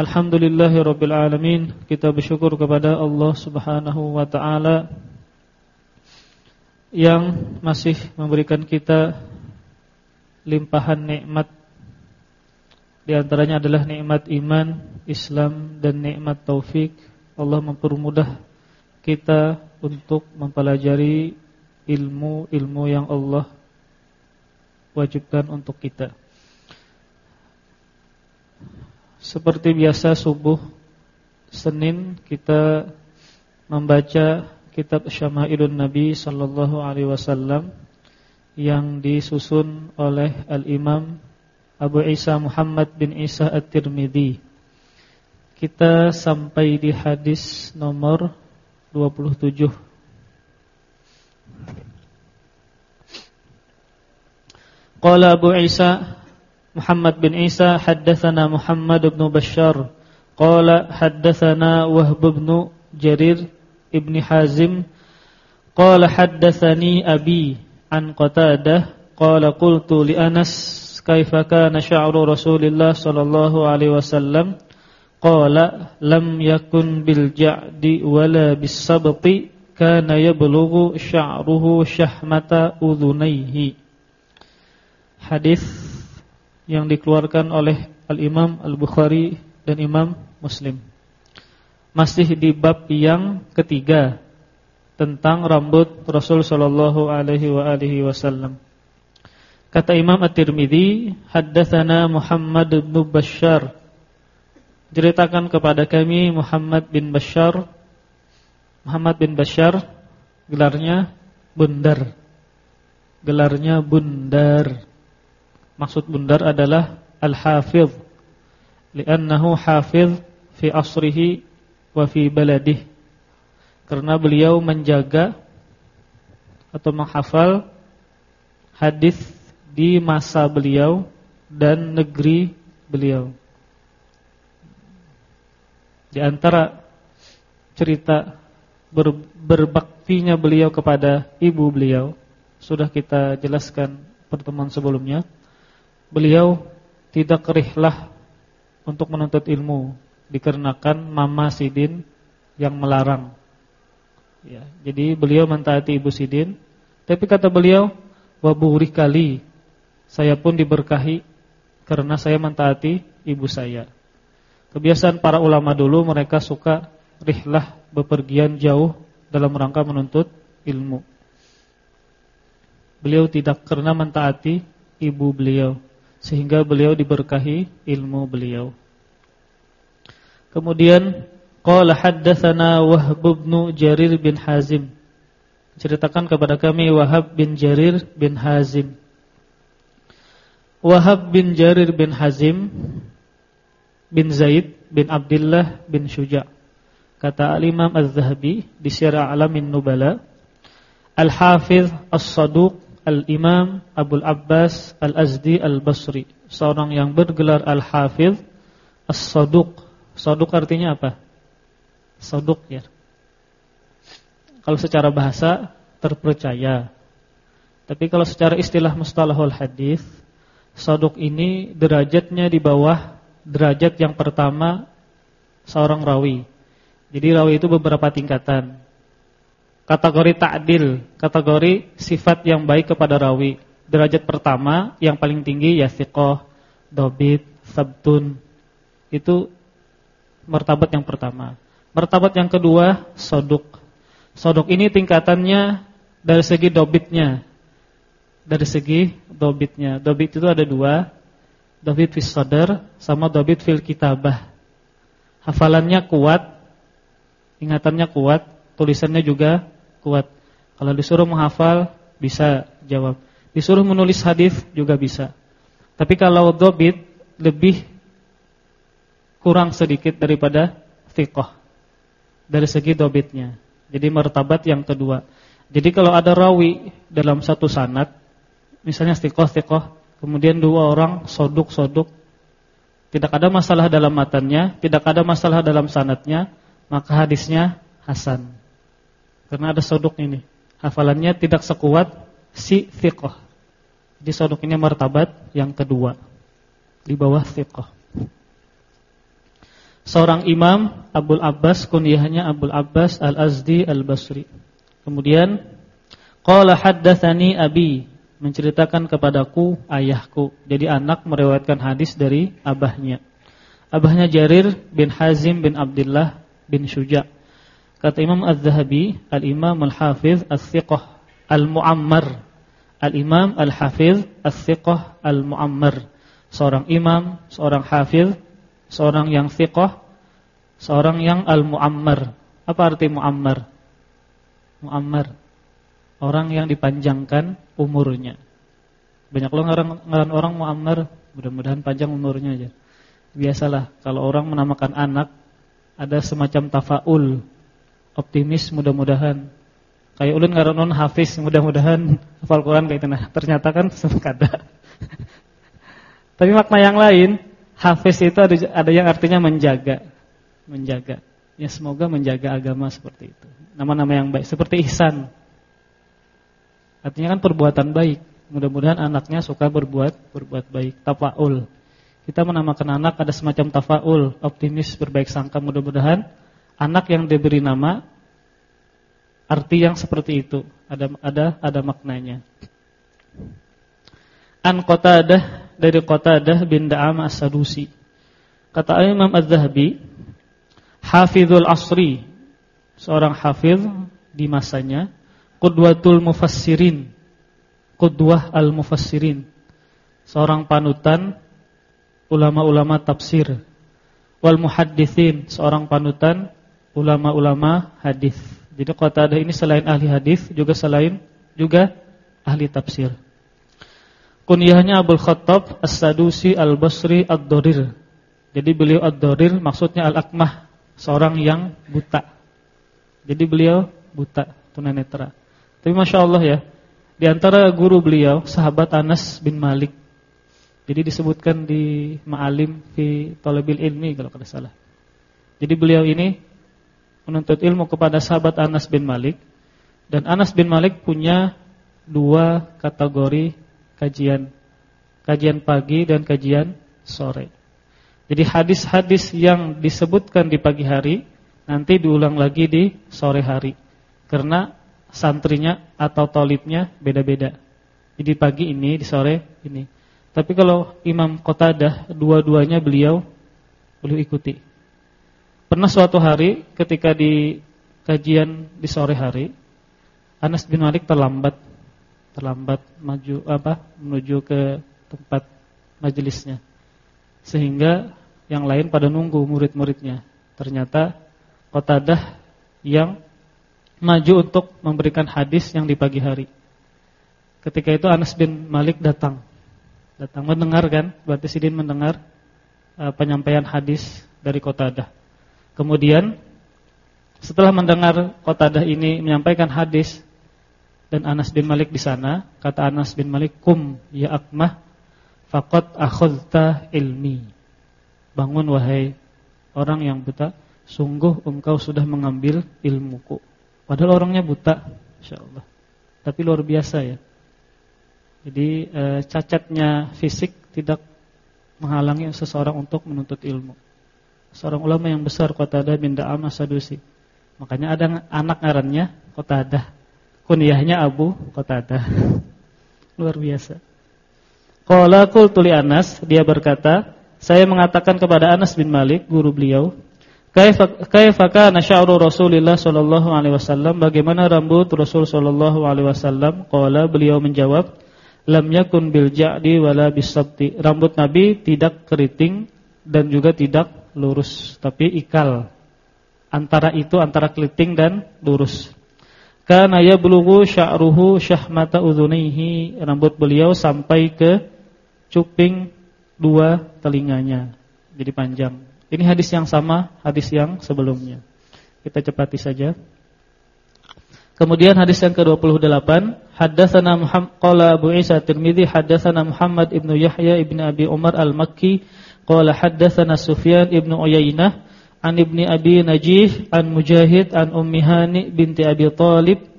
Alhamdulillahirabbil alamin. Kita bersyukur kepada Allah Subhanahu wa taala yang masih memberikan kita limpahan nikmat. Di antaranya adalah nikmat iman, Islam dan nikmat taufik. Allah mempermudah kita untuk mempelajari ilmu-ilmu yang Allah wajibkan untuk kita. Seperti biasa subuh Senin kita membaca kitab Syama'ilun Nabi sallallahu alaihi wasallam yang disusun oleh Al-Imam Abu Isa Muhammad bin Isa At-Tirmidzi. Kita sampai di hadis nomor 27. Qala Abu Isa Muhammad bin Isa haddatsana Muhammad bin Bashar. Qala haddatsana Wahb bin Jarir ibn Hazim. Qala haddatsani abi an Qatadah. Qala qultu li Anas kaifa kana sya'ru Rasulillah sallallahu alaihi wasallam? Qala lam yakun bil ja'di wala bis sabti kana yablughu sya'ruhu syahmata udhunaihi hadis yang dikeluarkan oleh Al-Imam Al-Bukhari dan Imam Muslim. Masih di bab yang ketiga tentang rambut Rasul sallallahu alaihi wasallam. Kata Imam At-Tirmizi, haddatsana Muhammad bin Bashar. Ceritakan kepada kami Muhammad bin Bashar. Muhammad bin Bashar gelarnya Bundar. Gelarnya Bundar. Maksud bundar adalah al-hafiz li'annahu hafiz fi asrihi wa fi baladih. Karena beliau menjaga atau menghafal hadis di masa beliau dan negeri beliau. Di antara cerita ber, berbaktinya beliau kepada ibu beliau sudah kita jelaskan pertemuan sebelumnya beliau tidak kerihlah untuk menuntut ilmu dikarenakan Mama Sidin yang melarang. Ya, jadi beliau mentaati Ibu Sidin, tapi kata beliau, "Wa kali saya pun diberkahi karena saya mentaati ibu saya." Kebiasaan para ulama dulu mereka suka rihlah bepergian jauh dalam rangka menuntut ilmu. Beliau tidak karena mentaati ibu beliau sehingga beliau diberkahi ilmu beliau. Kemudian qala haddatsana Wahb bin Jarir bin Hazim. Ceritakan kepada kami Wahab bin Jarir bin Hazim. Wahab bin Jarir bin Hazim bin Zaid bin Abdullah bin Syuja. Kata Al-Imam Az-Zahabi di Syiar Alamin Nubala, Al-Hafiz As-Saduq Al-Imam Abdul Abbas Al-Azdi Al-Basri Seorang yang bergelar Al-Hafidh As-Saduq Saduq artinya apa? Saduq ya kalau secara bahasa terpercaya. Tapi kalau secara istilah mustalahul hadis, sodok ini derajatnya di bawah derajat yang pertama seorang rawi. Jadi rawi itu beberapa tingkatan. Kategori ta'dil, kategori sifat yang baik kepada rawi. Derajat pertama yang paling tinggi ya thiqah, dobit, sabtun. Itu martabat yang pertama. Martabat yang kedua soduk. Soduk ini tingkatannya dari segi dobitnya. Dari segi dobitnya. Dobit itu ada dua. Dobit fis sadar sama dobit fil kitabah. Hafalannya kuat, ingatannya kuat, tulisannya juga kuat. Kalau disuruh menghafal bisa jawab. Disuruh menulis hadis juga bisa. Tapi kalau dobit lebih kurang sedikit daripada fiqh dari segi dobitnya. Jadi martabat yang kedua. Jadi kalau ada rawi dalam satu sanad, misalnya stiqoh-stiqoh, kemudian dua orang soduk-soduk, tidak ada masalah dalam matanya, tidak ada masalah dalam sanadnya, maka hadisnya hasan. Karena ada soduk ini. Hafalannya tidak sekuat si fiqh. Jadi soduk ini martabat yang kedua. Di bawah fiqh. Seorang imam Abdul Abbas kunyahnya Abdul Abbas Al-Azdi Al-Basri. Kemudian qala haddatsani abi menceritakan kepadaku ayahku. Jadi anak meriwayatkan hadis dari abahnya. Abahnya Jarir bin Hazim bin Abdullah bin Syuja. Kata Imam Az-Zahabi, Al-Imam Al-Hafiz As-Siqah Al-Muammar. Al-Imam Al-Hafiz As-Siqah Al-Muammar. Seorang imam, seorang hafiz seorang yang thiqah, seorang yang al-muammar. Apa arti muammar? Muammar. Orang yang dipanjangkan umurnya. Banyak loh orang ngaran orang muammar, mudah-mudahan panjang umurnya aja. Biasalah kalau orang menamakan anak ada semacam tafaul, optimis mudah-mudahan. Kayak ulun ngaran non hafiz, mudah-mudahan hafal Quran kayak nah. Ternyata kan sekada. Tapi makna yang lain Hafiz itu ada, ada yang artinya menjaga, menjaga. Ya semoga menjaga agama seperti itu. Nama-nama yang baik seperti ihsan. Artinya kan perbuatan baik. Mudah-mudahan anaknya suka berbuat berbuat baik. Tafaul. Kita menamakan anak ada semacam tafaul, optimis, berbaik sangka. Mudah-mudahan anak yang diberi nama arti yang seperti itu. Ada ada ada maknanya. An Qatadah dari Qatadah bin Da'am As-Sadusi. Kata Imam Az-Zahabi, Hafizul Asri, seorang hafiz di masanya, Qudwatul Mufassirin, Qudwah Al-Mufassirin, seorang panutan ulama-ulama tafsir, wal muhaddithin, seorang panutan ulama-ulama hadis. Jadi Qatadah ini selain ahli hadis juga selain juga ahli tafsir. Kunyahnya Abdul Khattab As-Sadusi Al-Basri Ad-Dorir. Jadi beliau Ad-Dorir maksudnya Al-Akmah, seorang yang buta. Jadi beliau buta, tunanetra. Tapi Masya Allah ya, di antara guru beliau, sahabat Anas bin Malik. Jadi disebutkan di Ma'alim fi Talabil Ilmi kalau tidak salah. Jadi beliau ini menuntut ilmu kepada sahabat Anas bin Malik. Dan Anas bin Malik punya dua kategori kajian kajian pagi dan kajian sore. Jadi hadis-hadis yang disebutkan di pagi hari nanti diulang lagi di sore hari. Karena santrinya atau tolibnya beda-beda. Jadi pagi ini, di sore ini. Tapi kalau Imam Qatadah dua-duanya beliau beliau ikuti. Pernah suatu hari ketika di kajian di sore hari Anas bin Malik terlambat terlambat maju apa menuju ke tempat majelisnya. Sehingga yang lain pada nunggu murid-muridnya. Ternyata Qatadah yang maju untuk memberikan hadis yang di pagi hari. Ketika itu Anas bin Malik datang. Datang mendengar kan? Berarti Sidin mendengar uh, penyampaian hadis dari Qatadah. Kemudian setelah mendengar Qatadah ini menyampaikan hadis, dan Anas bin Malik di sana, kata Anas bin Malik, "Kum ya akmah faqad akhadta ilmi." Bangun wahai orang yang buta, sungguh engkau sudah mengambil ilmuku. Padahal orangnya buta, insyaallah. Tapi luar biasa ya. Jadi e, cacatnya fisik tidak menghalangi seseorang untuk menuntut ilmu. Seorang ulama yang besar Qatadah bin Da'am Sadusi. Makanya ada anak ngarannya Qatadah. Kunyahnya Abu Qatadah. luar biasa. Qala qultu li Anas, dia berkata, saya mengatakan kepada Anas bin Malik, guru beliau, Kaifa kana sya'ru Rasulillah sallallahu alaihi wasallam? Bagaimana rambut Rasul sallallahu alaihi wasallam? Qala beliau menjawab, lam yakun bil ja'di wala bisabti. Rambut Nabi tidak keriting dan juga tidak lurus, tapi ikal. Antara itu antara keriting dan lurus. Kana yablughu sya'ruhu syahmata udhunaihi. Rambut beliau sampai ke cuping dua telinganya. Jadi panjang. Ini hadis yang sama hadis yang sebelumnya. Kita cepati saja. Kemudian hadis yang ke-28, haddatsana Muhammad qala Abu Isa Tirmizi haddatsana Muhammad ibnu Yahya ibnu Abi Umar Al-Makki qala haddatsana Sufyan ibnu Uyainah an ibni Abi Najih an Mujahid an Ummi Hani binti Abi Talib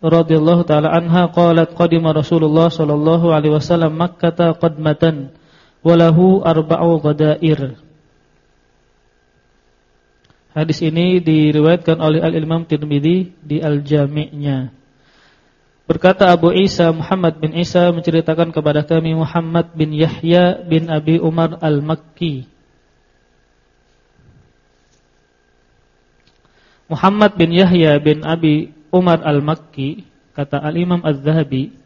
radhiyallahu taala anha qalat qadima Rasulullah sallallahu alaihi wasallam Makkah qadmatan walahu arba'u ghadair Hadis ini diriwayatkan oleh Al-Imam Tirmidzi di Al-Jami'-nya. Berkata Abu Isa Muhammad bin Isa menceritakan kepada kami Muhammad bin Yahya bin Abi Umar Al-Makki. Muhammad bin Yahya bin Abi Umar Al-Makki kata Al-Imam Az-Zahabi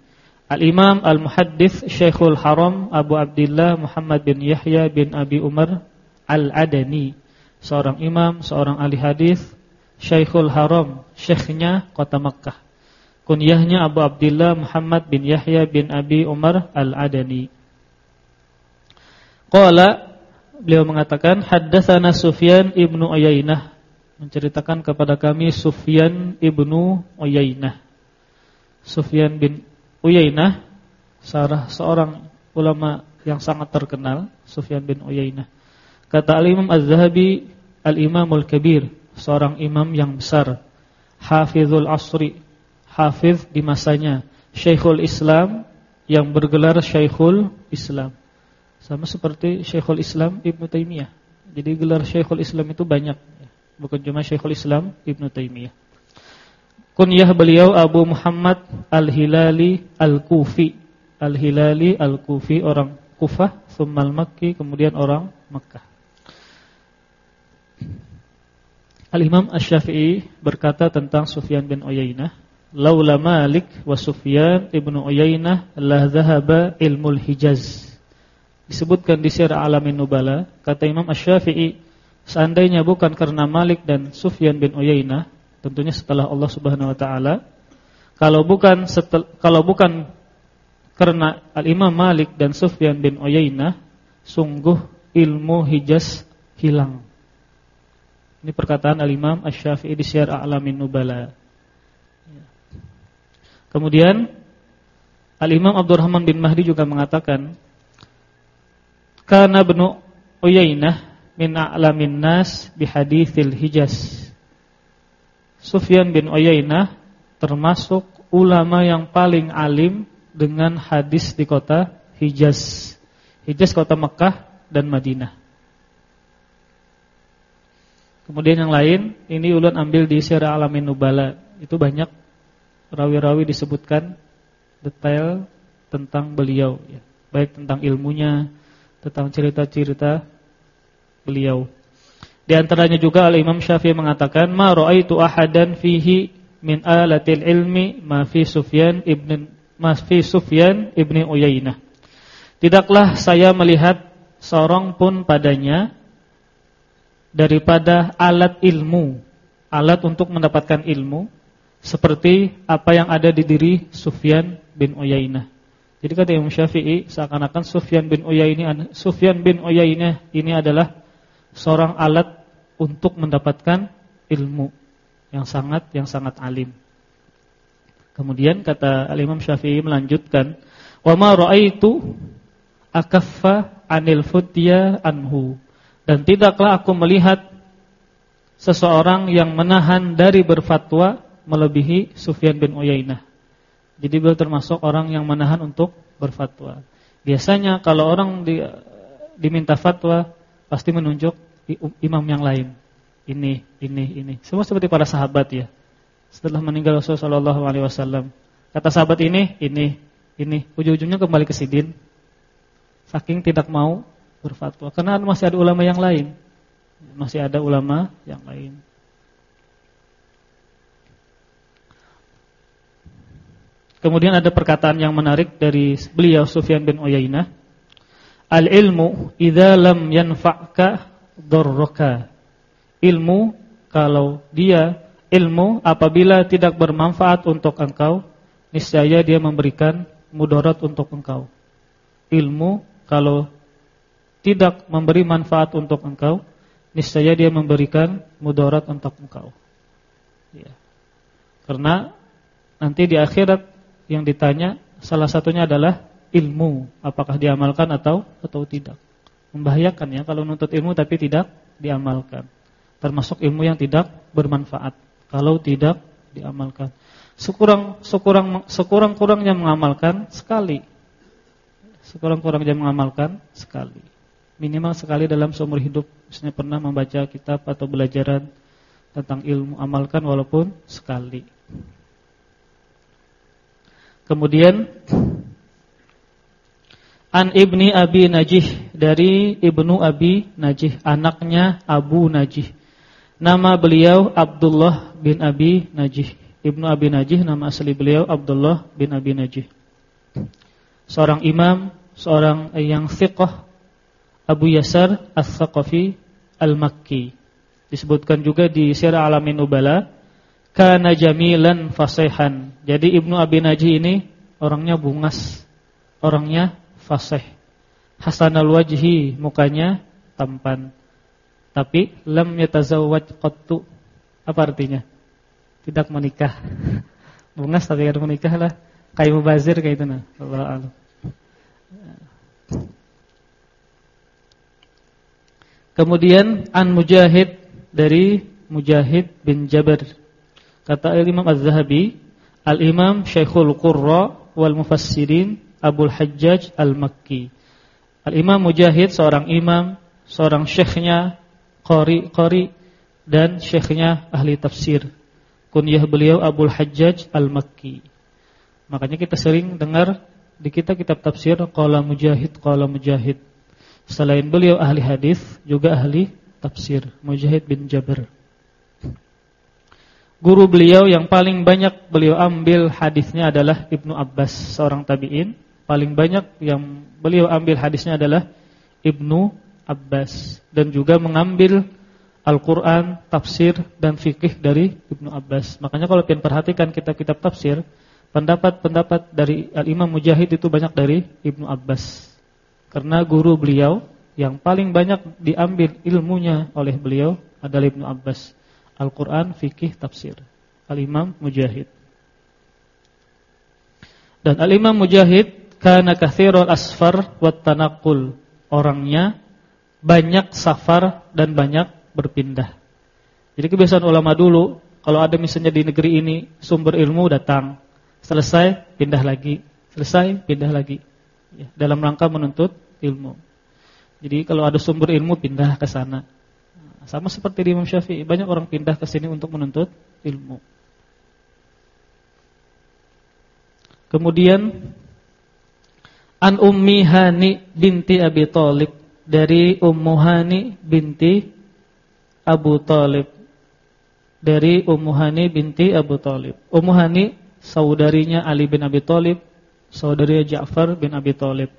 Al-Imam Al-Muhaddits Syekhul Haram Abu Abdullah Muhammad bin Yahya bin Abi Umar Al-Adani seorang imam, seorang ahli hadis, Syekhul Haram, syekhnya kota Makkah. Kunyahnya Abu Abdullah Muhammad bin Yahya bin Abi Umar Al-Adani. Qala beliau mengatakan haddatsana Sufyan ibnu Uyainah menceritakan kepada kami Sufyan ibnu Uyainah. Sufyan bin Uyainah seorang ulama yang sangat terkenal, Sufyan bin Uyainah. Kata Al-Imam Az-Zahabi Al-Imamul Kabir, seorang imam yang besar, Hafizul Asri, hafiz di masanya, Syekhul Islam yang bergelar Syekhul Islam. Sama seperti Syekhul Islam Ibn Taimiyah. Jadi gelar Syekhul Islam itu banyak, bukan cuma Syekhul Islam Ibn Taimiyah. Kunyah beliau Abu Muhammad Al-Hilali Al-Kufi. Al-Hilali Al-Kufi orang Kufah, Summal Makki, kemudian orang Makkah. Al-Imam Asy-Syafi'i berkata tentang Sufyan bin Uyainah, "Laula Malik wa Sufyan ibnu Uyainah la dhahaba ilmul Hijaz." Disebutkan di Syiar Alamin Nubala, kata Imam Asy-Syafi'i, seandainya bukan karena Malik dan Sufyan bin Uyainah, tentunya setelah Allah Subhanahu wa taala, kalau bukan setel, kalau bukan karena Al-Imam Malik dan Sufyan bin Uyainah, sungguh ilmu Hijaz hilang. Ini perkataan Al-Imam Asy-Syafi'i di Syiar A'lamin Nubala. Kemudian Al-Imam Abdurrahman bin Mahdi juga mengatakan Kana ibnu Uyainah min a'lamin nas bi haditsil Hijaz. Sufyan bin Uyainah termasuk ulama yang paling alim dengan hadis di kota Hijaz. Hijaz kota Mekah dan Madinah. Kemudian yang lain, ini ulun ambil di Syiar Alamin Nubala. Itu banyak rawi-rawi disebutkan detail tentang beliau ya. Baik tentang ilmunya, tentang cerita-cerita beliau. Di antaranya juga Al-Imam Syafi'i mengatakan, "Ma ra'aitu ahadan fihi min alatil ilmi ma fi Sufyan ibn ma fi Sufyan ibni Uyainah." Tidaklah saya melihat seorang pun padanya daripada alat ilmu, alat untuk mendapatkan ilmu seperti apa yang ada di diri Sufyan bin Uyainah. Jadi kata Imam Syafi'i seakan-akan Sufyan bin Uyainah Sufyan bin Uyainah ini adalah seorang alat untuk mendapatkan ilmu yang sangat yang sangat alim. Kemudian kata Al-Imam Syafi'i melanjutkan, "Wa ma ra'aitu akaffa anil futya anhu." Dan tidaklah aku melihat seseorang yang menahan dari berfatwa melebihi Sufyan bin Uyainah. Jadi beliau termasuk orang yang menahan untuk berfatwa. Biasanya kalau orang di, diminta fatwa pasti menunjuk imam yang lain. Ini, ini, ini. Semua seperti para sahabat ya. Setelah meninggal Rasulullah sallallahu alaihi wasallam, kata sahabat ini, ini, ini, ujung-ujungnya kembali ke Sidin. Saking tidak mau berfatwa karena masih ada ulama yang lain. Masih ada ulama yang lain. Kemudian ada perkataan yang menarik dari beliau Sufyan bin Uyainah. Al-ilmu idza lam yanfa'ka darraka. Ilmu kalau dia ilmu apabila tidak bermanfaat untuk engkau, niscaya dia memberikan mudarat untuk engkau. Ilmu kalau tidak memberi manfaat untuk engkau, niscaya dia memberikan mudarat untuk engkau. Ya. Karena nanti di akhirat yang ditanya salah satunya adalah ilmu, apakah diamalkan atau atau tidak. Membahayakan ya kalau nuntut ilmu tapi tidak diamalkan. Termasuk ilmu yang tidak bermanfaat kalau tidak diamalkan. Sekurang sekurang sekurang-kurangnya mengamalkan sekali. Sekurang-kurangnya mengamalkan sekali. Minimal sekali dalam seumur hidup misalnya pernah membaca kitab atau belajaran tentang ilmu amalkan walaupun sekali. Kemudian An Ibni Abi Najih dari Ibnu Abi Najih anaknya Abu Najih. Nama beliau Abdullah bin Abi Najih. Ibnu Abi Najih nama asli beliau Abdullah bin Abi Najih. Seorang imam, seorang yang thiqah Abu Yasar As-Saqafi Al-Makki. Disebutkan juga di Sirah Alamin Nubala kana jamilan fasihan. Jadi Ibnu Abi Najih ini orangnya bungas, orangnya fasih. Hasanal wajhi, mukanya tampan. Tapi lam yatazawwaj qattu. Apa artinya? Tidak menikah. Bungas tapi tidak menikah lah. Kayak mubazir kayak itu nah. Allah Kemudian An Mujahid dari Mujahid bin Jabir Kata Imam Az-Zahabi, Al-Imam Syekhul Qurra wal Mufassirin Abdul Hajjaj Al-Makki. Al-Imam Mujahid seorang imam, seorang syekhnya qari-qari dan syekhnya ahli tafsir. Kunyah beliau Abdul Hajjaj Al-Makki. Makanya kita sering dengar di kita kitab tafsir qala Mujahid qala Mujahid. Selain beliau ahli hadis, juga ahli tafsir, Mujahid bin Jabir. Guru beliau yang paling banyak beliau ambil hadisnya adalah Ibnu Abbas, seorang tabi'in. Paling banyak yang beliau ambil hadisnya adalah Ibnu Abbas dan juga mengambil Al-Qur'an, tafsir dan fikih dari Ibnu Abbas. Makanya kalau kalian perhatikan kitab-kitab tafsir, pendapat-pendapat dari Al-Imam Mujahid itu banyak dari Ibnu Abbas. Karena guru beliau yang paling banyak diambil ilmunya oleh beliau adalah Ibnu Abbas. Al-Quran, fikih, tafsir. Al-Imam Mujahid. Dan Al-Imam Mujahid Kana kathirul asfar Wat tanakul Orangnya banyak safar Dan banyak berpindah. Jadi kebiasaan ulama dulu Kalau ada misalnya di negeri ini Sumber ilmu datang. Selesai, pindah lagi. Selesai, pindah lagi. Ya, Dalam rangka menuntut ilmu. Jadi kalau ada sumber ilmu pindah ke sana sama seperti di Imam Syafi'i, banyak orang pindah ke sini untuk menuntut ilmu. Kemudian An Ummi Hani binti Abi Thalib dari Ummu Hani binti Abu Talib dari Ummu Hani binti Abu Talib. Ummu Hani saudarinya Ali bin Abi Talib, saudarinya Ja'far bin Abi Talib.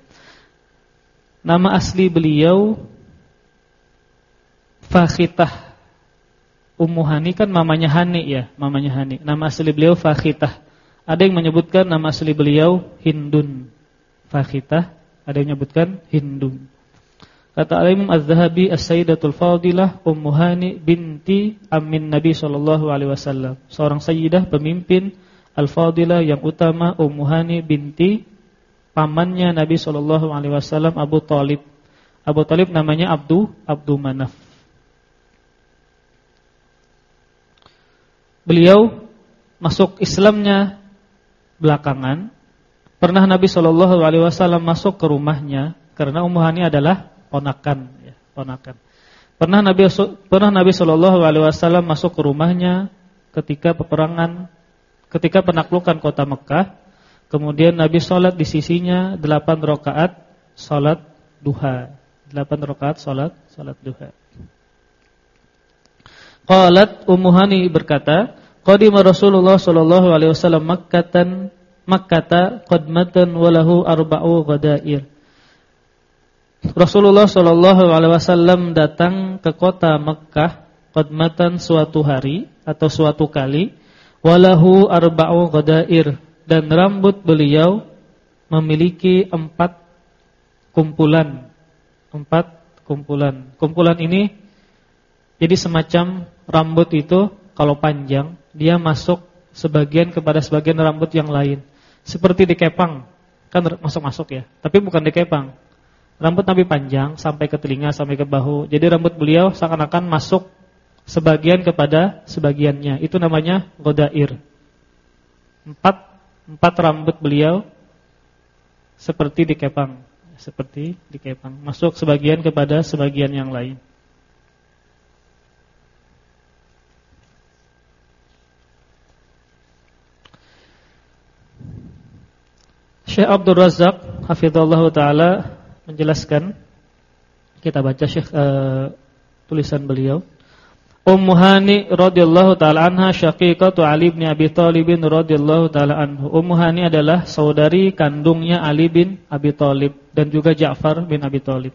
Nama asli beliau Fakhitah Ummu Hani kan mamanya Hani ya, mamanya Hani. Nama asli beliau Fakhitah. Ada yang menyebutkan nama asli beliau Hindun. Fakhitah, ada yang menyebutkan Hindun. Kata Al-Imam Az-Zahabi As-Sayyidatul Fadilah Ummu Hani binti Amin Nabi sallallahu alaihi wasallam. Seorang sayyidah pemimpin Al-Fadilah yang utama Ummu Hani binti pamannya Nabi sallallahu alaihi wasallam Abu Talib. Abu Talib namanya Abdu Abdu Manaf. Beliau masuk Islamnya belakangan. Pernah Nabi Shallallahu Alaihi Wasallam masuk ke rumahnya karena Ummu Hani adalah ponakan, ya, ponakan. Pernah Nabi pernah Nabi Shallallahu Alaihi Wasallam masuk ke rumahnya ketika peperangan, ketika penaklukan kota Mekah. Kemudian Nabi sholat di sisinya delapan rakaat sholat duha, delapan rakaat sholat sholat duha. Qalat Ummu Hani berkata, Qadima Rasulullah sallallahu alaihi wasallam Makkatan Makkata qadmatan walahu arba'u ghadair. Rasulullah sallallahu alaihi wasallam datang ke kota Mekkah qadmatan suatu hari atau suatu kali walahu arba'u ghadair dan rambut beliau memiliki empat kumpulan. Empat kumpulan. Kumpulan ini jadi semacam rambut itu kalau panjang dia masuk sebagian kepada sebagian rambut yang lain. Seperti dikepang, kan masuk-masuk ya. Tapi bukan dikepang. Rambut Nabi panjang sampai ke telinga, sampai ke bahu. Jadi rambut beliau seakan-akan masuk sebagian kepada sebagiannya. Itu namanya godair. Empat, empat rambut beliau seperti dikepang. Seperti dikepang. Masuk sebagian kepada sebagian yang lain. Syekh Abdul Razak hafizallahu taala menjelaskan kita baca Syekh uh, tulisan beliau Ummu Hani radhiyallahu taala anha syaqiqatu Ali bin Abi Thalib radhiyallahu taala anhu. Ummu Hani adalah saudari kandungnya Ali bin Abi Thalib dan juga Ja'far bin Abi Thalib.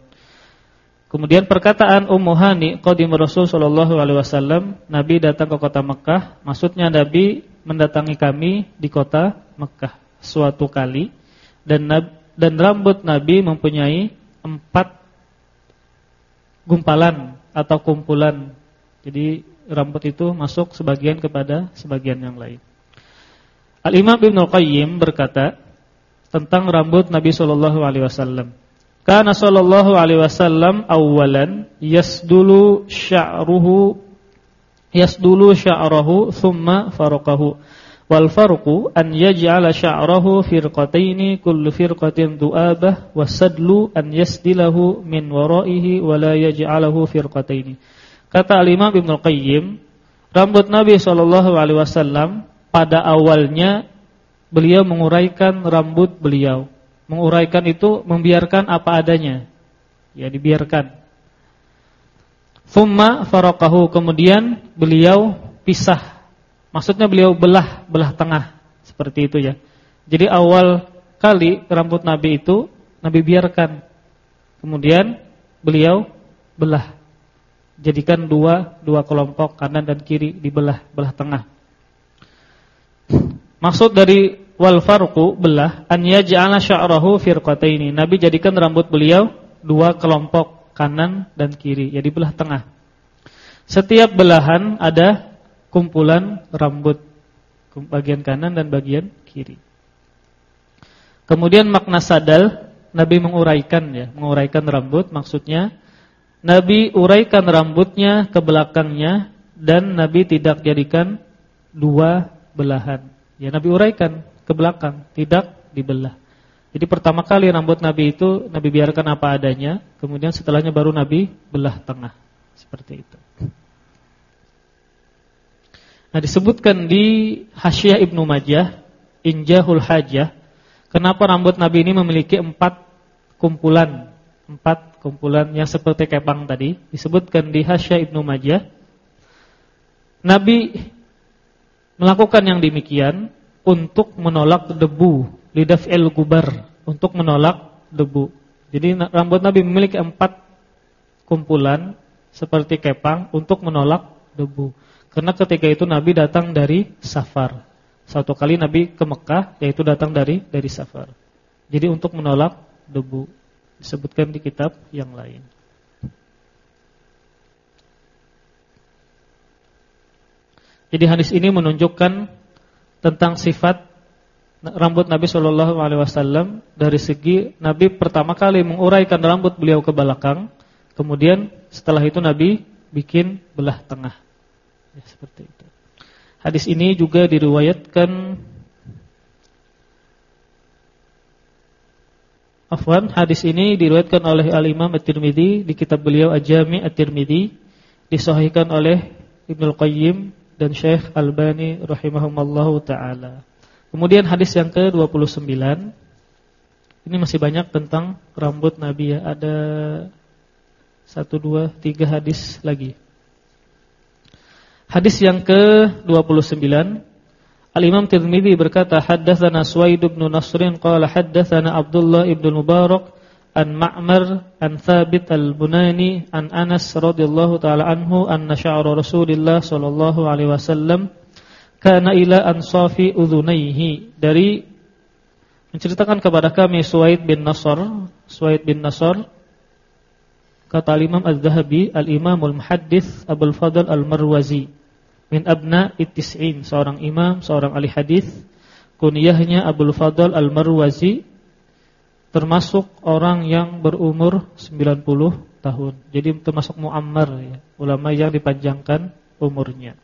Kemudian perkataan Ummu Hani qadim Rasul sallallahu alaihi wasallam, Nabi datang ke kota Mekah, maksudnya Nabi mendatangi kami di kota Mekah suatu kali dan dan rambut Nabi mempunyai empat gumpalan atau kumpulan. Jadi rambut itu masuk sebagian kepada sebagian yang lain. Al-Imam Ibnu Qayyim berkata tentang rambut Nabi sallallahu alaihi wasallam. Kana sallallahu alaihi wasallam awalan yasdulu sya'ruhu yasdulu sya'rahu thumma faraqahu Wal farqu an yaj'ala sya'rahu firqataini kullu firqatin du'abah wasadlu an yasdilahu min wara'ihi wa la yaj'alahu firqataini. Kata Al-Imam Ibnu Qayyim, rambut Nabi sallallahu alaihi wasallam pada awalnya beliau menguraikan rambut beliau. Menguraikan itu membiarkan apa adanya. Ya, dibiarkan. Thumma faraqahu kemudian beliau pisah Maksudnya beliau belah, belah tengah seperti itu ya. Jadi awal kali rambut Nabi itu Nabi biarkan. Kemudian beliau belah. Jadikan dua dua kelompok kanan dan kiri dibelah, belah tengah. Maksud dari wal farqu belah an yaj'ala sya'rahu firqataini. Nabi jadikan rambut beliau dua kelompok kanan dan kiri, jadi belah tengah. Setiap belahan ada kumpulan rambut bagian kanan dan bagian kiri. Kemudian makna sadal Nabi menguraikan ya, menguraikan rambut maksudnya Nabi uraikan rambutnya ke belakangnya dan Nabi tidak jadikan dua belahan. Ya Nabi uraikan ke belakang, tidak dibelah. Jadi pertama kali rambut Nabi itu Nabi biarkan apa adanya, kemudian setelahnya baru Nabi belah tengah. Seperti itu. Nah disebutkan di Hasyiah Ibnu Majah Injahul Hajah Kenapa rambut Nabi ini memiliki empat kumpulan Empat kumpulan yang seperti kepang tadi Disebutkan di Hasyiah Ibnu Majah. Nabi melakukan yang demikian Untuk menolak debu el gubar Untuk menolak debu. Jadi rambut Nabi memiliki empat kumpulan Seperti kepang Untuk menolak debu karena ketika itu Nabi datang dari Safar. Satu kali Nabi ke Mekah yaitu datang dari dari Safar. Jadi untuk menolak debu disebutkan di kitab yang lain. Jadi hadis ini menunjukkan tentang sifat rambut Nabi Shallallahu Alaihi Wasallam dari segi Nabi pertama kali menguraikan rambut beliau ke belakang, kemudian setelah itu Nabi bikin belah tengah. Ya, seperti itu. Hadis ini juga diriwayatkan Afwan, hadis ini diriwayatkan oleh Al-Imam At-Tirmidzi di kitab beliau Ajami At-Tirmidzi, disahihkan oleh Ibnu Qayyim dan Syekh Albani rahimahumallahu taala. Kemudian hadis yang ke-29 ini masih banyak tentang rambut Nabi ya. Ada satu, dua, tiga hadis lagi. Hadis yang ke-29 Al-Imam Tirmidzi berkata haddatsana Suwaid bin Nasrin qala haddatsana Abdullah ibn Mubarak an Ma'mar an Thabit al-Bunani an Anas radhiyallahu taala anhu anna sya'ra Rasulillah sallallahu alaihi wasallam kana ila ansafi udhunaihi dari menceritakan kepada kami Suwaid bin Nasr Suwaid bin Nasr kata Al-Imam Az-Zahabi Al-Imamul Muhaddits Abdul Fadl Al-Marwazi min abna ittis'in seorang imam, seorang ahli hadis. Kunyahnya Abdul Fadl Al-Marwazi termasuk orang yang berumur 90 tahun. Jadi termasuk muammar ya, ulama yang dipanjangkan umurnya.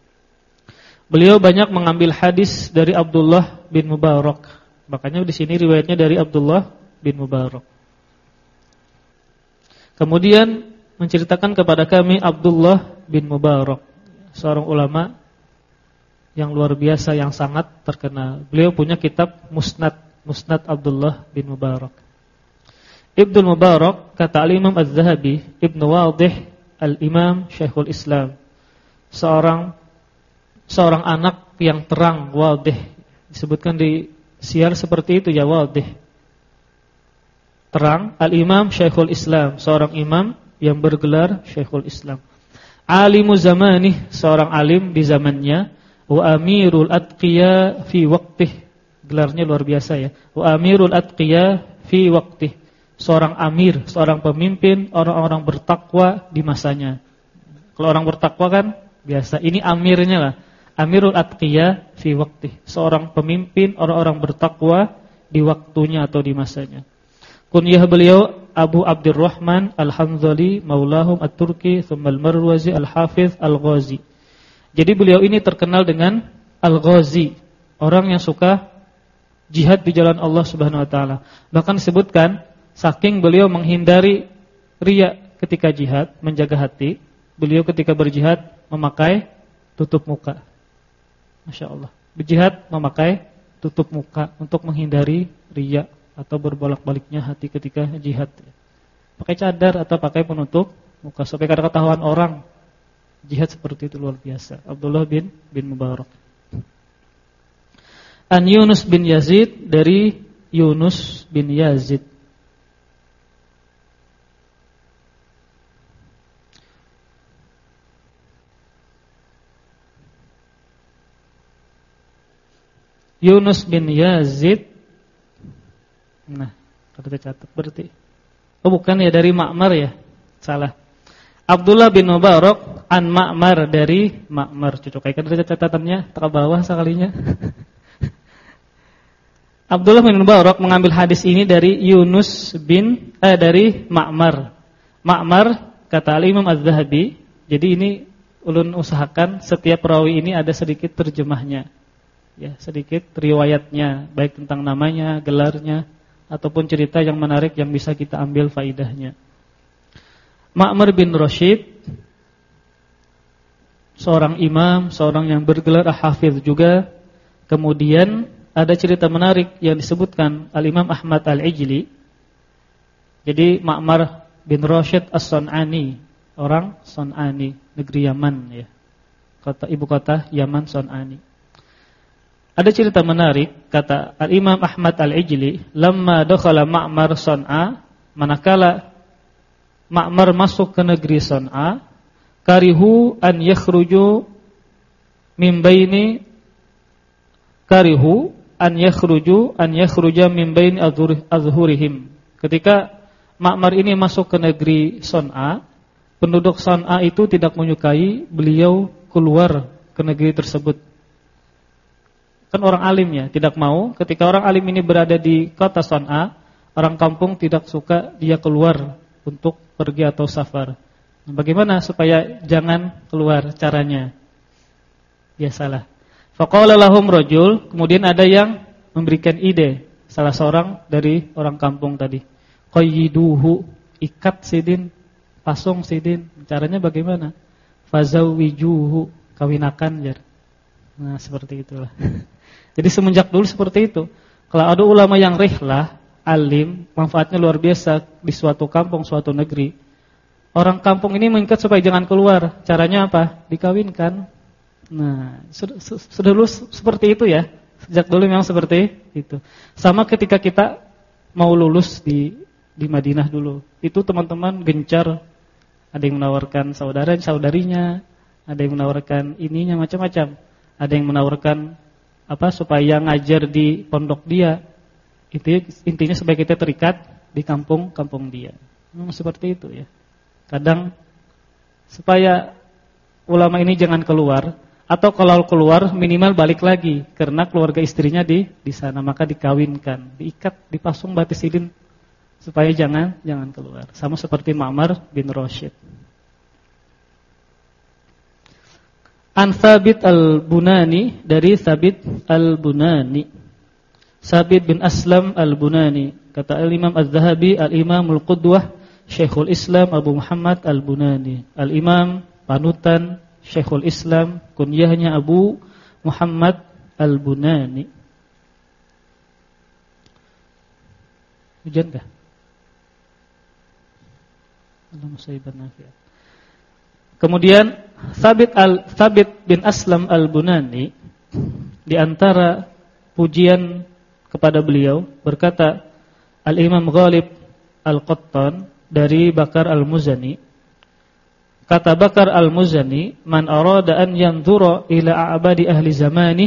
Beliau banyak mengambil hadis dari Abdullah bin Mubarak. Makanya di sini riwayatnya dari Abdullah bin Mubarak. Kemudian menceritakan kepada kami Abdullah bin Mubarak, seorang ulama yang luar biasa yang sangat terkenal. Beliau punya kitab Musnad, Musnad Abdullah bin Mubarak. Ibnu Mubarak kata Al-Imam Az-Zahabi, Ibnu Wadih Al-Imam Syekhul Islam. Seorang seorang anak yang terang, wadih. Disebutkan di siar seperti itu ya wadih. Terang Al-Imam Syekhul Islam, seorang imam yang bergelar Syekhul Islam. Alimu zamani, seorang alim di zamannya wa amirul atqiya fi waqtih. Gelarnya luar biasa ya. Wa amirul atqiya fi waqtih. Seorang amir seorang pemimpin orang-orang bertakwa di masanya. Kalau orang bertakwa kan biasa. Ini amirnya lah. Amirul atqiya fi waqtih. Seorang pemimpin orang-orang bertakwa di waktunya atau di masanya. Kunyah beliau Abu Abdurrahman Al-Hanzali maulahum At-Turki thumma Al-Marwazi Al-Hafiz Al-Ghazi jadi beliau ini terkenal dengan Al-Ghazi, orang yang suka jihad di jalan Allah Subhanahu wa taala. Bahkan disebutkan saking beliau menghindari riya ketika jihad, menjaga hati, beliau ketika berjihad memakai tutup muka. Masya Allah. Berjihad memakai tutup muka untuk menghindari riya atau berbolak-baliknya hati ketika jihad. Pakai cadar atau pakai penutup muka supaya kada ketahuan orang Jihad seperti itu luar biasa. Abdullah bin bin Mubarak. An Yunus bin Yazid dari Yunus bin Yazid. Yunus bin Yazid Nah, kata catat berarti Oh bukan ya dari Ma'mar ya Salah Abdullah bin Mubarak an Ma'mar dari Ma'mar. Cocokkan catatannya ke bawah sekalinya. Abdullah bin Mubarak mengambil hadis ini dari Yunus bin eh dari Ma'mar. Ma'mar kata Al Imam Az-Zahabi, jadi ini ulun usahakan setiap perawi ini ada sedikit terjemahnya. Ya, sedikit riwayatnya, baik tentang namanya, gelarnya ataupun cerita yang menarik yang bisa kita ambil faidahnya. Ma'mar bin Rashid seorang imam, seorang yang bergelar hafiz juga. Kemudian ada cerita menarik yang disebutkan Al-Imam Ahmad Al-Ijli. Jadi Ma'mar bin Rashid As-Sun'ani, orang Sun'ani, negeri Yaman ya. Kota ibu kota Yaman Sun'ani. Ada cerita menarik kata Al-Imam Ahmad Al-Ijli, "Lamma dakhala Ma'mar Sun'a, manakala Ma'mar masuk ke negeri Son'a, karihu an yakhruju min baini karihu an yakhruju an yakhruja min baini azhurihim. Ketika Ma'mar ini masuk ke negeri Son'a, penduduk Son'a itu tidak menyukai beliau keluar ke negeri tersebut. Kan orang alim ya, tidak mau ketika orang alim ini berada di kota Son'a, orang kampung tidak suka dia keluar untuk pergi atau safar. Bagaimana supaya jangan keluar caranya? Biasalah. Faqala lahum rajul, kemudian ada yang memberikan ide, salah seorang dari orang kampung tadi. Qayyiduhu, ikat sidin, pasung sidin. Caranya bagaimana? Fazawijuhu, kawinakan jar. Nah, seperti itulah. Jadi semenjak dulu seperti itu. Kalau ada ulama yang rihlah, alim, manfaatnya luar biasa di suatu kampung, suatu negeri. Orang kampung ini mengikat supaya jangan keluar. Caranya apa? Dikawinkan Nah, sudah, dulu seperti itu ya. Sejak dulu memang seperti itu. Sama ketika kita mau lulus di di Madinah dulu. Itu teman-teman gencar ada yang menawarkan saudara saudarinya, ada yang menawarkan ininya macam-macam. Ada yang menawarkan apa supaya ngajar di pondok dia. Itu intinya supaya kita terikat di kampung-kampung dia. Memang seperti itu ya. Kadang supaya ulama ini jangan keluar atau kalau keluar minimal balik lagi karena keluarga istrinya di di sana maka dikawinkan, diikat, dipasung batis silin supaya jangan jangan keluar. Sama seperti Ma'mar bin Rashid. An Thabit al-Bunani dari Thabit al-Bunani. Sabit bin Aslam al-Bunani. Kata al-Imam Az-Zahabi, al-Imam al-Qudwah, Syekhul Islam Abu Muhammad al-Bunani. Al-Imam panutan Syekhul Islam kunyahnya Abu Muhammad Al-Bunani Hujan kah? Kemudian Sabit al Sabit bin Aslam Al-Bunani di antara pujian kepada beliau berkata Al-Imam Ghalib Al-Qattan dari Bakar Al-Muzani Kata Bakar Al-Muzani, "Man arada an yanzura ila a'badi ahli zamani,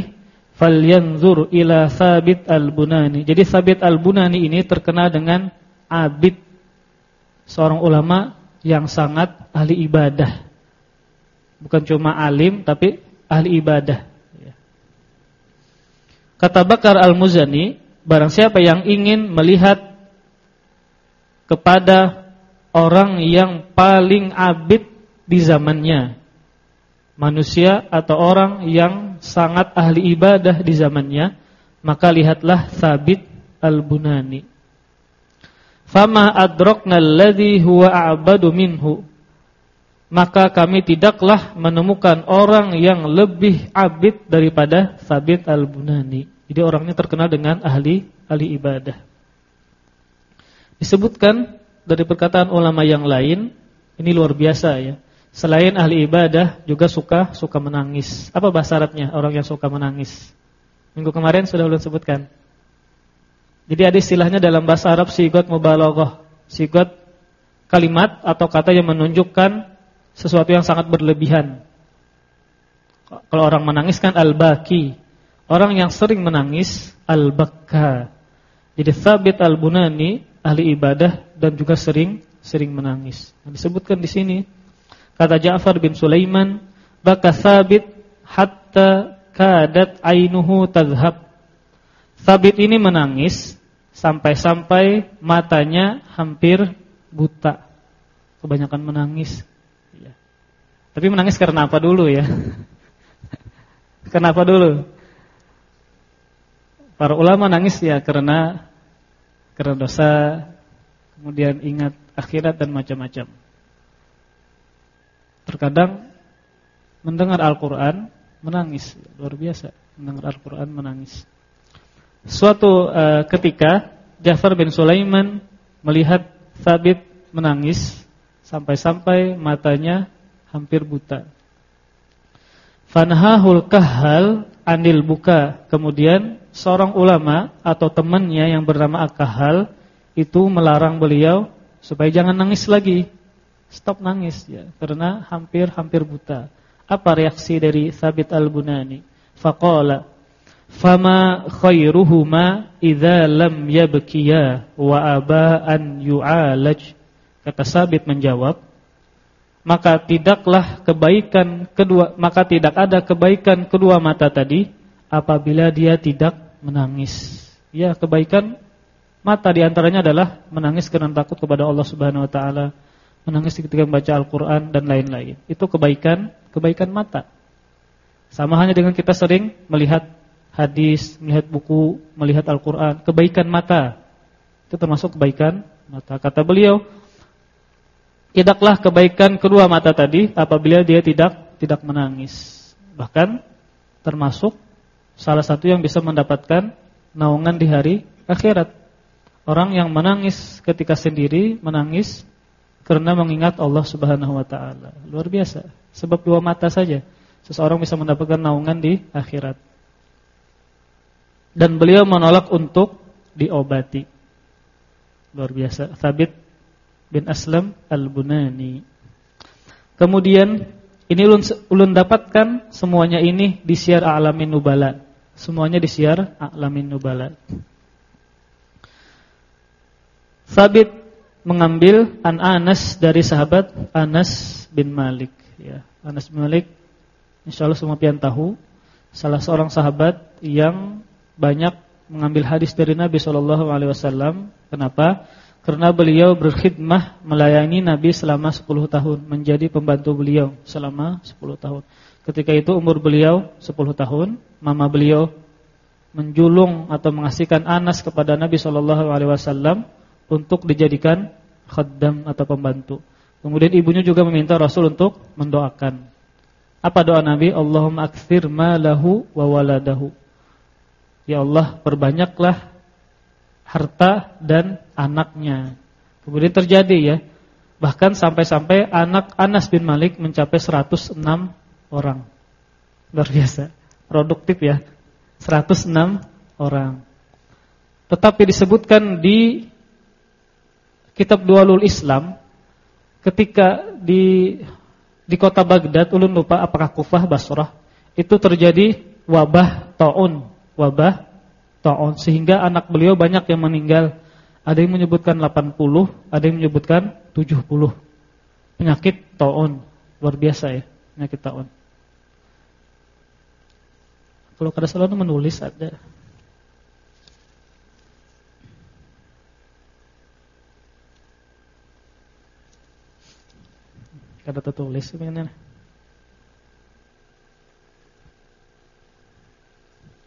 falyanzur ila Thabit Al-Bunani." Jadi Thabit Al-Bunani ini terkenal dengan abid seorang ulama yang sangat ahli ibadah. Bukan cuma alim tapi ahli ibadah. Kata Bakar Al-Muzani, barang siapa yang ingin melihat kepada orang yang paling abid di zamannya. Manusia atau orang yang sangat ahli ibadah di zamannya, maka lihatlah Thabit Al-Bunani. Fama adrakna alladhi huwa a'badu minhu. Maka kami tidaklah menemukan orang yang lebih abid daripada Thabit Al-Bunani. Jadi orangnya terkenal dengan ahli ahli ibadah. Disebutkan dari perkataan ulama yang lain, ini luar biasa ya. Selain ahli ibadah juga suka suka menangis. Apa bahasa Arabnya orang yang suka menangis? Minggu kemarin sudah ulun sebutkan. Jadi ada istilahnya dalam bahasa Arab sigot mubalaghah. Sigot kalimat atau kata yang menunjukkan sesuatu yang sangat berlebihan. Kalau orang menangis kan al-baki. Orang yang sering menangis al-bakka. Jadi Thabit al-Bunani ahli ibadah dan juga sering sering menangis. Nah, disebutkan di sini Kata Ja'far bin Sulaiman, baka Sabit hatta kadat ainuhu tadhhab. Sabit ini menangis sampai-sampai matanya hampir buta. Kebanyakan menangis. Ya. Tapi menangis karena apa dulu ya? Kenapa dulu? Para ulama nangis ya karena karena dosa, kemudian ingat akhirat dan macam-macam. Terkadang mendengar Al-Quran menangis, luar biasa. Mendengar Al-Quran menangis. Suatu uh, ketika Ja'far bin Sulaiman melihat Thabit menangis sampai-sampai matanya hampir buta. Fanhahul kahal anil buka. Kemudian seorang ulama atau temannya yang bernama Akahal itu melarang beliau supaya jangan nangis lagi stop nangis ya karena hampir-hampir buta. Apa reaksi dari Sabit Al-Bunani? Faqala Fama khairuhuma idza lam yabkiya wa aba an yu'alaj. Kata Sabit menjawab, maka tidaklah kebaikan kedua maka tidak ada kebaikan kedua mata tadi apabila dia tidak menangis. Ya, kebaikan mata di antaranya adalah menangis karena takut kepada Allah Subhanahu wa taala menangis ketika membaca Al-Qur'an dan lain-lain. Itu kebaikan, kebaikan mata. Sama halnya dengan kita sering melihat hadis, melihat buku, melihat Al-Qur'an, kebaikan mata. Itu termasuk kebaikan mata. Kata beliau, tidaklah kebaikan kedua mata tadi apabila dia tidak tidak menangis. Bahkan termasuk salah satu yang bisa mendapatkan naungan di hari akhirat. Orang yang menangis ketika sendiri menangis karena mengingat Allah Subhanahu wa taala. Luar biasa. Sebab dua mata saja seseorang bisa mendapatkan naungan di akhirat. Dan beliau menolak untuk diobati. Luar biasa. Thabit bin Aslam Al-Bunani. Kemudian ini ulun, ulun dapatkan semuanya ini di siar A'lamin Nubala. Semuanya di siar A'lamin Nubala. Thabit mengambil an Anas dari sahabat Anas bin Malik ya. Anas bin Malik insyaallah semua pian tahu salah seorang sahabat yang banyak mengambil hadis dari Nabi sallallahu alaihi wasallam. Kenapa? Karena beliau berkhidmah melayani Nabi selama 10 tahun, menjadi pembantu beliau selama 10 tahun. Ketika itu umur beliau 10 tahun, mama beliau menjulung atau mengasihkan Anas kepada Nabi wasallam untuk dijadikan khaddam atau pembantu. Kemudian ibunya juga meminta Rasul untuk mendoakan. Apa doa Nabi? Allahumma aktsir malahu wa waladahu. Ya Allah, perbanyaklah harta dan anaknya. Kemudian terjadi ya. Bahkan sampai-sampai anak Anas bin Malik mencapai 106 orang. Luar biasa. Produktif ya. 106 orang. Tetapi disebutkan di kitab Dualul Islam ketika di di kota Baghdad, ulun lupa apakah Kufah, Basrah, itu terjadi wabah taun, wabah taun sehingga anak beliau banyak yang meninggal. Ada yang menyebutkan 80, ada yang menyebutkan 70. Penyakit taun, luar biasa ya, penyakit taun. Kalau kada selalu menulis ada Kada tertulis sebenarnya.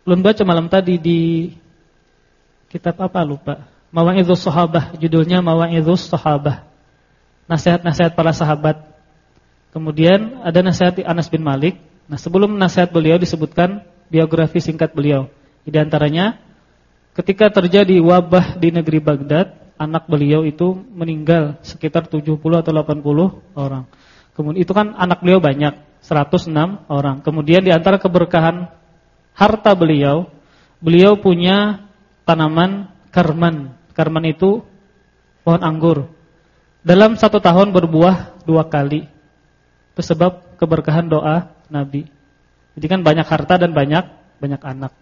Belum baca malam tadi di kitab apa lupa. Mawa'idhus Sahabah, judulnya Mawa'idhus Sahabah. Nasihat-nasihat para sahabat. Kemudian ada nasihat Anas bin Malik. Nah, sebelum nasihat beliau disebutkan biografi singkat beliau. Di antaranya ketika terjadi wabah di negeri Baghdad, anak beliau itu meninggal sekitar 70 atau 80 orang. Kemudian itu kan anak beliau banyak, 106 orang. Kemudian di antara keberkahan harta beliau, beliau punya tanaman karman. Karman itu pohon anggur. Dalam satu tahun berbuah dua kali. Itu sebab keberkahan doa Nabi. Jadi kan banyak harta dan banyak banyak anak.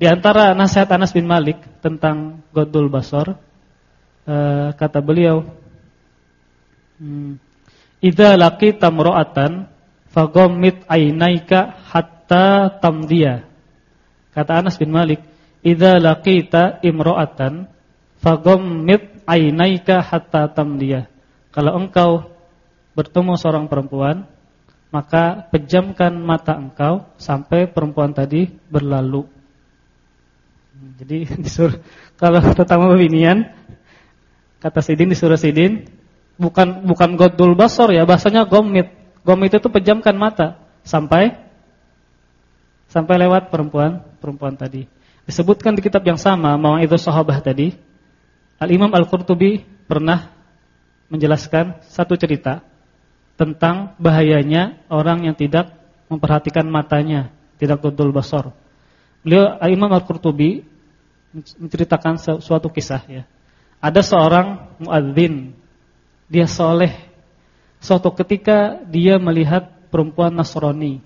Di antara nasihat Anas bin Malik tentang Godul Basor, eh, kata beliau, hmm, Idza laqita mra'atan faghammit ainaika hatta tamdiya. Kata Anas bin Malik, "Idza laqita imra'atan faghammit ainaika hatta tamdiya." Kalau engkau bertemu seorang perempuan, maka pejamkan mata engkau sampai perempuan tadi berlalu. Jadi disuruh kalau tetamu binian kata Sidin disuruh Sidin bukan bukan godul basor ya, bahasanya gomit. Gomit itu pejamkan mata sampai sampai lewat perempuan perempuan tadi. Disebutkan di kitab yang sama, mau itu sahabat tadi. Al-Imam Al-Qurtubi pernah menjelaskan satu cerita tentang bahayanya orang yang tidak memperhatikan matanya, tidak godul basor. Beliau Al-Imam Al-Qurtubi menceritakan suatu kisah ya. Ada seorang muadzin dia soleh. Suatu ketika dia melihat perempuan Nasrani.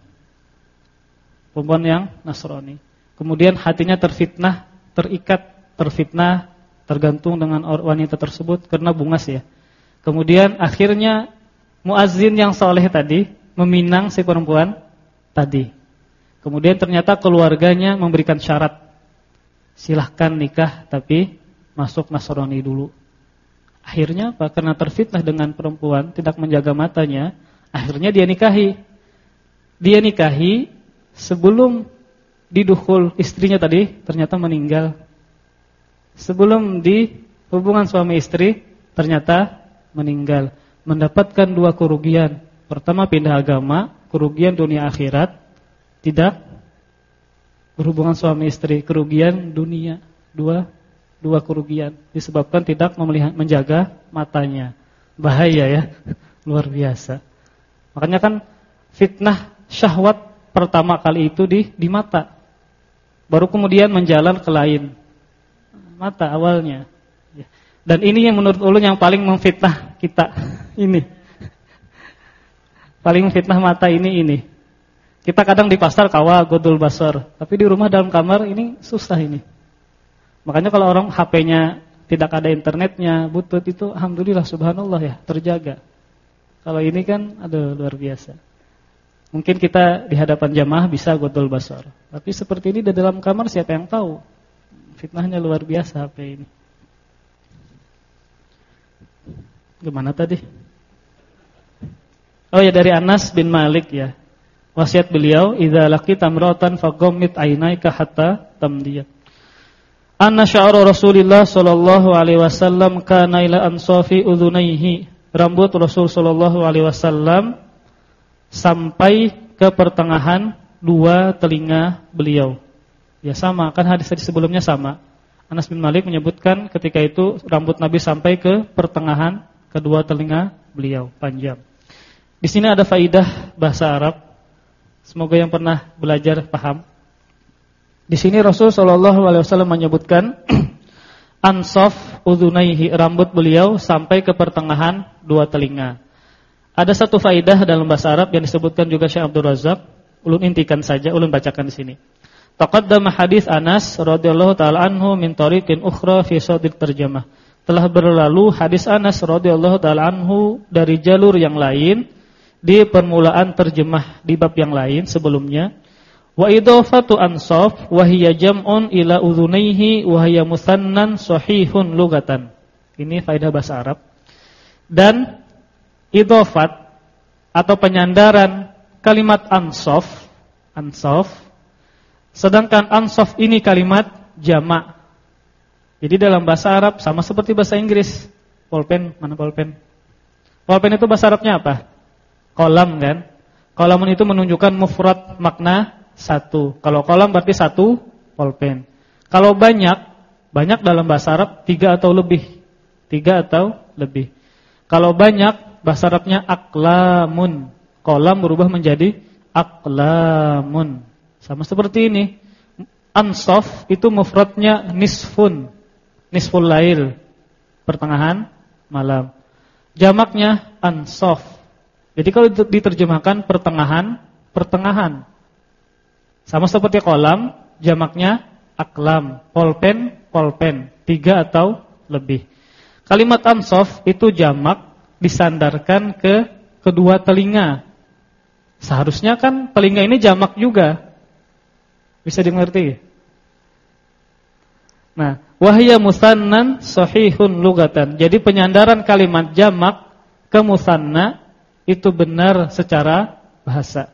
Perempuan yang Nasrani. Kemudian hatinya terfitnah, terikat, terfitnah, tergantung dengan wanita tersebut karena bungas ya. Kemudian akhirnya muazin yang soleh tadi meminang si perempuan tadi. Kemudian ternyata keluarganya memberikan syarat. Silahkan nikah tapi masuk Nasrani dulu. Akhirnya apa? Karena terfitnah dengan perempuan, tidak menjaga matanya, akhirnya dia nikahi. dia nikahi sebelum didukul istrinya tadi ternyata meninggal. Sebelum di hubungan suami istri ternyata meninggal, mendapatkan dua kerugian. Pertama pindah agama, kerugian dunia akhirat, tidak berhubungan suami istri, kerugian dunia, dua dua kerugian disebabkan tidak memelihat menjaga matanya. Bahaya ya, luar biasa. Makanya kan fitnah syahwat pertama kali itu di di mata. Baru kemudian menjalan ke lain. Mata awalnya. Ya. Dan ini yang menurut ulun yang paling memfitnah kita ini. Paling memfitnah mata ini ini. Kita kadang di pasar kawa godul basar, tapi di rumah dalam kamar ini susah ini. Makanya kalau orang HP-nya tidak ada internetnya, butut itu alhamdulillah subhanallah ya, terjaga. Kalau ini kan ada luar biasa. Mungkin kita di hadapan jamaah bisa godol basar. Tapi seperti ini di dalam kamar siapa yang tahu? Fitnahnya luar biasa HP ini. Gimana tadi? Oh ya dari Anas bin Malik ya. Wasiat beliau, "Idza laqita tamratan faghammit aynaika hatta tamdiyat." Anna sya'ra Rasulillah sallallahu alaihi wasallam kana ila ansafi udhunaihi. Rambut Rasul sallallahu alaihi wasallam sampai ke pertengahan dua telinga beliau. Ya sama, kan hadis-hadis sebelumnya sama. Anas bin Malik menyebutkan ketika itu rambut Nabi sampai ke pertengahan kedua telinga beliau, panjang. Di sini ada faidah bahasa Arab. Semoga yang pernah belajar paham. Di sini Rasul Shallallahu alaihi wasallam menyebutkan ansof udunaihi rambut beliau sampai ke pertengahan dua telinga. Ada satu faidah dalam bahasa Arab yang disebutkan juga Syekh Abdul Razak. Ulun intikan saja, ulun bacakan di sini. Taqaddama hadis Anas radhiyallahu taala anhu min tariqin ukhra fi sadid terjemah. Telah berlalu hadis Anas radhiyallahu taala anhu dari jalur yang lain di permulaan terjemah di bab yang lain sebelumnya. Wa idhafatu ansaf wa hiya jam'un ila udhunaihi wa hiya musannan sahihun lugatan. Ini faedah bahasa Arab. Dan idofat atau penyandaran kalimat ansof, ansof, sedangkan ansof ini kalimat jamak. Jadi dalam bahasa Arab sama seperti bahasa Inggris. Polpen, mana polpen? Polpen itu bahasa Arabnya apa? Kolam kan? Kolam itu menunjukkan mufrad makna satu. Kalau kolam berarti satu polpen. Kalau banyak, banyak dalam bahasa Arab tiga atau lebih. Tiga atau lebih. Kalau banyak bahasa Arabnya aklamun. Kolam berubah menjadi aklamun. Sama seperti ini. Ansof itu mufradnya nisfun. Nisful lail. Pertengahan malam. Jamaknya ansof. Jadi kalau diterjemahkan pertengahan, pertengahan. Sama seperti kolam, jamaknya aklam. Polpen, polpen. Tiga atau lebih. Kalimat ansof itu jamak disandarkan ke kedua telinga. Seharusnya kan telinga ini jamak juga. Bisa dimengerti? Nah, wahya musannan sahihun lugatan. Jadi penyandaran kalimat jamak ke musanna itu benar secara bahasa.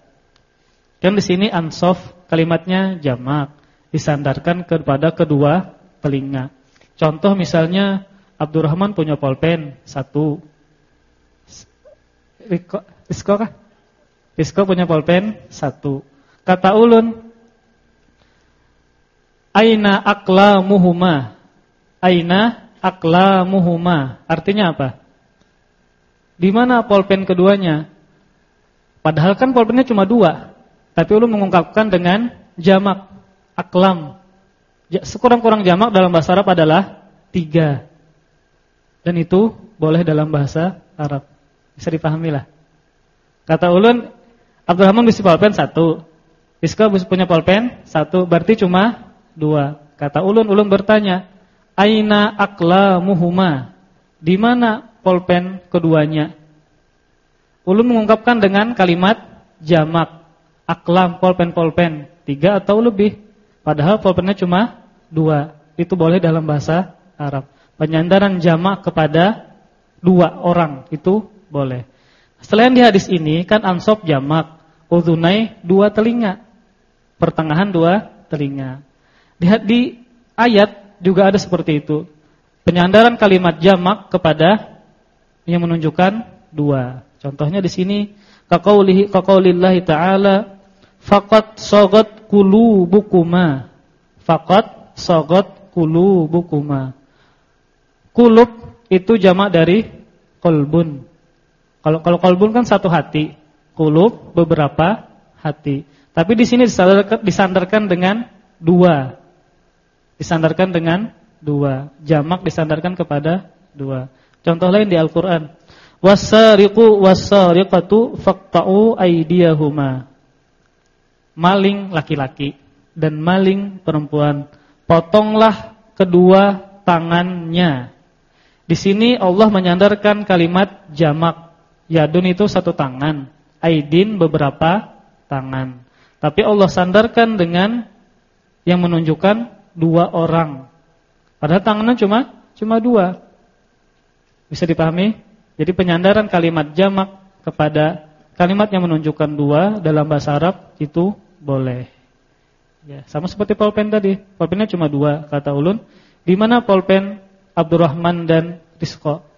Kan di sini ansof kalimatnya jamak disandarkan kepada kedua telinga. Contoh misalnya Abdurrahman punya pulpen satu, Riko, Rizko kah? Rizko punya pulpen satu. Kata ulun, Aina aklamuhuma. Aina aklamuhuma. Artinya apa? Di mana pulpen keduanya? Padahal kan pulpennya cuma dua. Tapi ulun mengungkapkan dengan jamak. Aklam. Sekurang-kurang jamak dalam bahasa Arab adalah tiga. Dan itu boleh dalam bahasa Arab. Bisa dipahami lah. Kata ulun, Abdurrahman bisa pulpen satu. Rizka punya pulpen satu, berarti cuma dua. Kata ulun, ulun bertanya, Aina muhuma? Di mana pulpen keduanya? Ulun mengungkapkan dengan kalimat jamak. Aklam, pulpen-pulpen. Tiga atau lebih. Padahal pulpennya cuma dua. Itu boleh dalam bahasa Arab. Penyandaran jamak kepada dua orang itu boleh. Selain di hadis ini kan ansop jamak, udhunai dua telinga. Pertengahan dua telinga. Lihat di ayat juga ada seperti itu. Penyandaran kalimat jamak kepada yang menunjukkan dua. Contohnya di sini kaqaulihi kaqaulillahi ta'ala faqat sagat qulubukuma. Faqat sagat qulubukuma. Kulub itu jamak dari kolbun. Kalau kalau kolbun kan satu hati, kulub beberapa hati. Tapi di sini disandarkan, dengan dua. Disandarkan dengan dua. Jamak disandarkan kepada dua. Contoh lain di Al-Qur'an. Wasariqu wasariqatu faqta'u aydiyahuma. Maling laki-laki dan maling perempuan, potonglah kedua tangannya. Di sini Allah menyandarkan kalimat jamak. Yadun itu satu tangan, aidin beberapa tangan. Tapi Allah sandarkan dengan yang menunjukkan dua orang. Padahal tangannya cuma cuma dua. Bisa dipahami? Jadi penyandaran kalimat jamak kepada kalimat yang menunjukkan dua dalam bahasa Arab itu boleh. Ya, sama seperti pulpen tadi. Pulpennya cuma dua kata ulun. Di mana pulpen Abdurrahman dan Rizqa?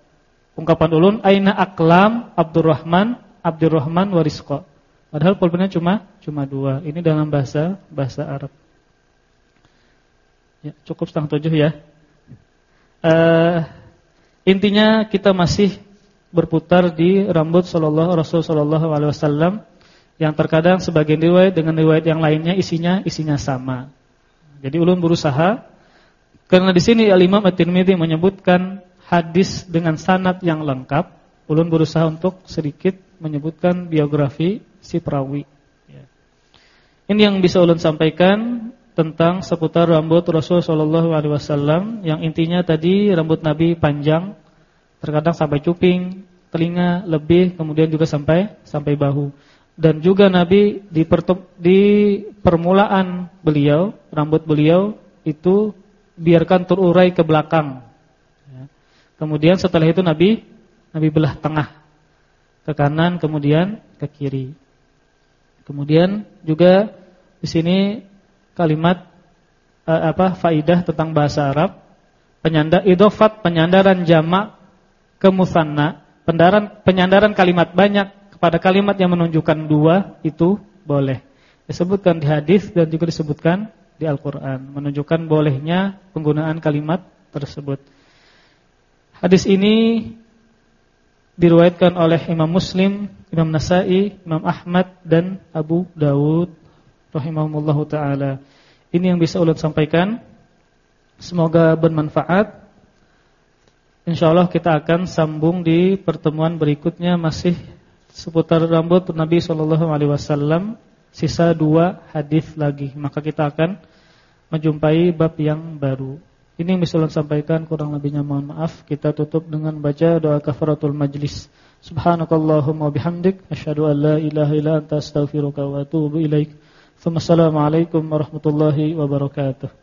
Ungkapan ulun aina aklam Abdurrahman, Abdurrahman wa Rizqa. Padahal pulpennya cuma cuma dua. Ini dalam bahasa bahasa Arab. Ya, cukup setengah tujuh ya. Uh, intinya kita masih berputar di rambut Sallallahu Rasul Sallallahu Alaihi Wasallam yang terkadang sebagian riwayat dengan riwayat yang lainnya isinya isinya sama. Jadi ulun berusaha karena di sini Al Imam At-Tirmidzi menyebutkan hadis dengan sanad yang lengkap, ulun berusaha untuk sedikit menyebutkan biografi si perawi. Ya. Ini yang bisa ulun sampaikan tentang seputar rambut Rasul Shallallahu Alaihi Wasallam yang intinya tadi rambut Nabi panjang, terkadang sampai cuping, telinga lebih, kemudian juga sampai sampai bahu. Dan juga Nabi di, di permulaan beliau, rambut beliau itu biarkan terurai ke belakang. Kemudian setelah itu Nabi Nabi belah tengah. Ke kanan, kemudian ke kiri. Kemudian juga di sini kalimat uh, apa faidah tentang bahasa Arab. Penyandar idofat penyandaran jamak ke musanna. Penyandaran penyandaran kalimat banyak. Kepada kalimat yang menunjukkan dua itu boleh. Disebutkan di hadis dan juga disebutkan di Al-Qur'an. Menunjukkan bolehnya penggunaan kalimat tersebut hadis ini diriwayatkan oleh Imam Muslim, Imam Nasai, Imam Ahmad dan Abu Dawud rahimahumullahu taala. Ini yang bisa ulun sampaikan. Semoga bermanfaat. Insyaallah kita akan sambung di pertemuan berikutnya masih seputar rambut Nabi sallallahu alaihi wasallam, sisa dua hadis lagi. Maka kita akan menjumpai bab yang baru. Ini yang bisa ulun sampaikan, kurang lebihnya mohon maaf. Kita tutup dengan baca doa kafaratul majlis. Subhanakallahumma bihamdik asyhadu an la ilaha illa anta astaghfiruka wa atubu ilaik. Assalamualaikum warahmatullahi wabarakatuh.